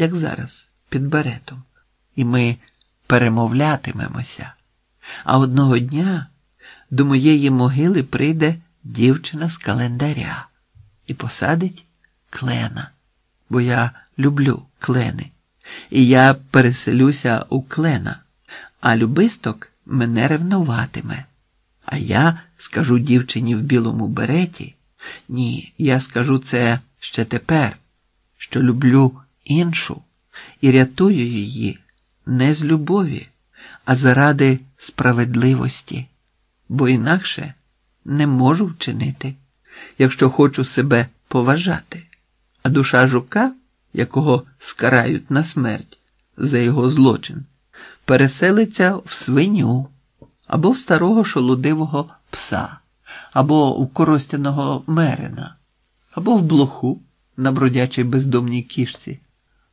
як зараз, під беретом, і ми перемовлятимемося. А одного дня до моєї могили прийде дівчина з календаря і посадить клена, бо я люблю клени, і я переселюся у клена, а любисток мене ревнуватиме. А я скажу дівчині в білому береті. Ні, я скажу це ще тепер, що люблю іншу і рятую її не з любові, а заради справедливості, бо інакше не можу вчинити, якщо хочу себе поважати. А душа жука, якого скарають на смерть за його злочин, переселиться в свиню або в старого шолудивого пса, або в коростяного мерина, або в блоху на бродячій бездомній кішці,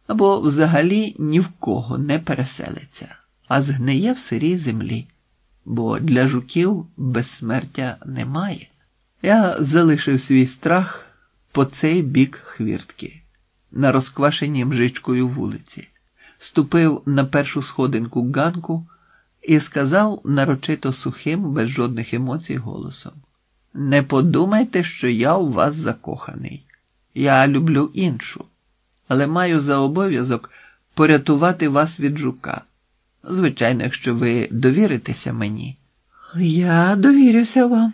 або взагалі ні в кого не переселиться, а згниє в сирій землі, бо для жуків безсмертя немає. Я залишив свій страх по цей бік хвіртки, на розквашеній мжичкою вулиці, ступив на першу сходинку ганку і сказав нарочито сухим, без жодних емоцій голосом: Не подумайте, що я у вас закоханий. Я люблю іншу, але маю за обов'язок порятувати вас від жука. Звичайно, якщо ви довіритеся мені. Я довірюся вам,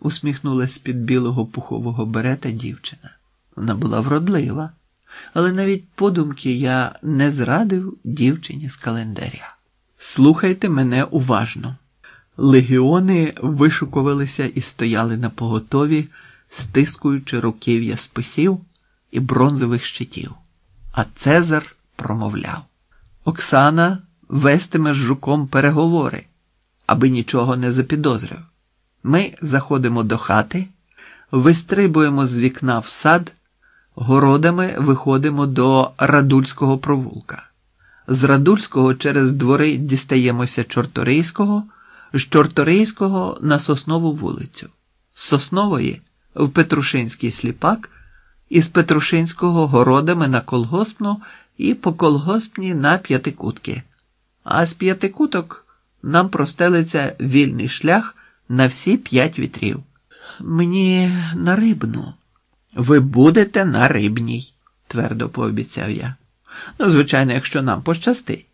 усміхнулась з-під білого пухового берета дівчина. Вона була вродлива, але навіть подумки я не зрадив дівчині з календаря. Слухайте мене уважно. Легіони вишукувалися і стояли на поготові, стискуючи руків'я списів і бронзових щитів. А Цезар промовляв: Оксана вестиме з жуком переговори, аби нічого не запідозрив. Ми заходимо до хати, вистрибуємо з вікна в сад, городами виходимо до Радульського провулка. З Радульського через двори дістаємося Чорторийського, з Чорторийського на Соснову вулицю, з Соснової в Петрушинський сліпак, і з Петрушинського городами на колгоспну і по колгоспні на п'ятикутки. А з п'ятикуток нам простелиться вільний шлях на всі п'ять вітрів. Мені на рибну. Ви будете на рибній, твердо пообіцяв я. Ну, звичайно, якщо нам пощастить.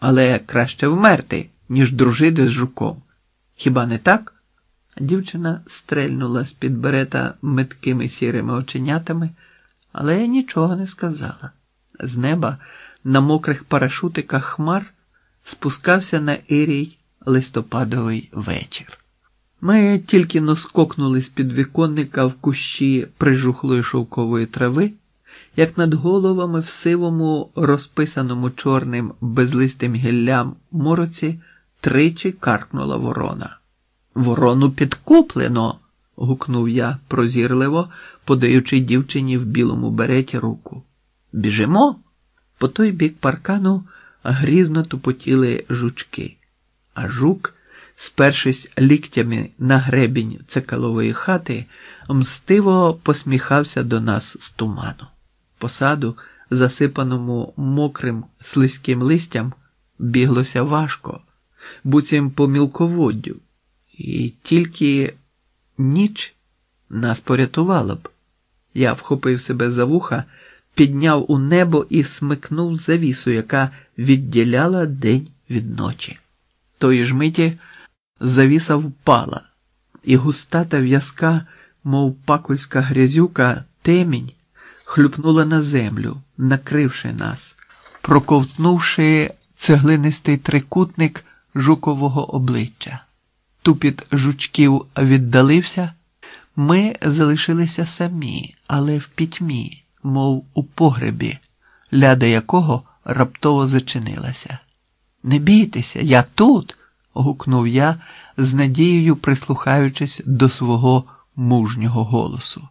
Але краще вмерти, ніж дружити з жуком. Хіба не так? Дівчина стрельнула з під берета меткими сірими оченятами, але нічого не сказала. З неба на мокрих парашутиках хмар спускався на Ірій листопадовий вечір. Ми тільки носкокнули з під віконника в кущі прижухлої шовкової трави як над головами в сивому, розписаному чорним безлистим гіллям мороці тричі каркнула ворона. Ворону підкуплено. гукнув я прозірливо, подаючи дівчині в білому береті руку. Біжимо? По той бік паркану грізно тупотіли жучки, а жук, спершись ліктями на гребінь цекалової хати, мстиво посміхався до нас з туману посаду, засипаному мокрим слизьким листям, біглося важко, буцім по мілководдю, і тільки ніч нас порятувала б. Я вхопив себе за вуха, підняв у небо і смикнув завісу, яка відділяла день від ночі. Тої ж миті завіса впала, і густа та в'язка, мов пакульська грязюка, темінь хлюпнула на землю, накривши нас, проковтнувши цеглинистий трикутник жукового обличчя. Тупіт жучків віддалився, ми залишилися самі, але в пітьмі, мов у погребі, ляда якого раптово зачинилася. Не бійтеся, я тут. гукнув я, з надією прислухаючись до свого мужнього голосу.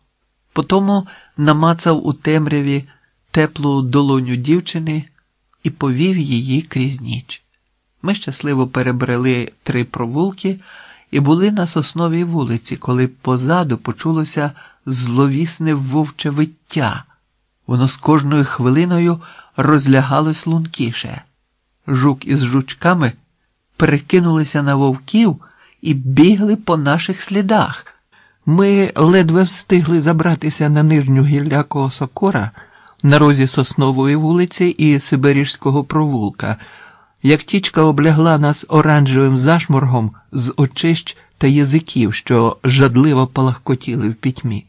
Потому намацав у темряві теплу долоню дівчини і повів її крізь ніч. Ми щасливо перебрели три провулки і були на сосновій вулиці, коли позаду почулося зловісне вовче виття. Воно з кожною хвилиною розлягалось лункіше. Жук із жучками перекинулися на вовків і бігли по наших слідах. Ми ледве встигли забратися на нижню гіллякого сокора на розі Соснової вулиці і Сибирівського провулка, як тічка облягла нас оранжевим зашморгом з очищ та язиків, що жадливо палахкотіли в пітьмі.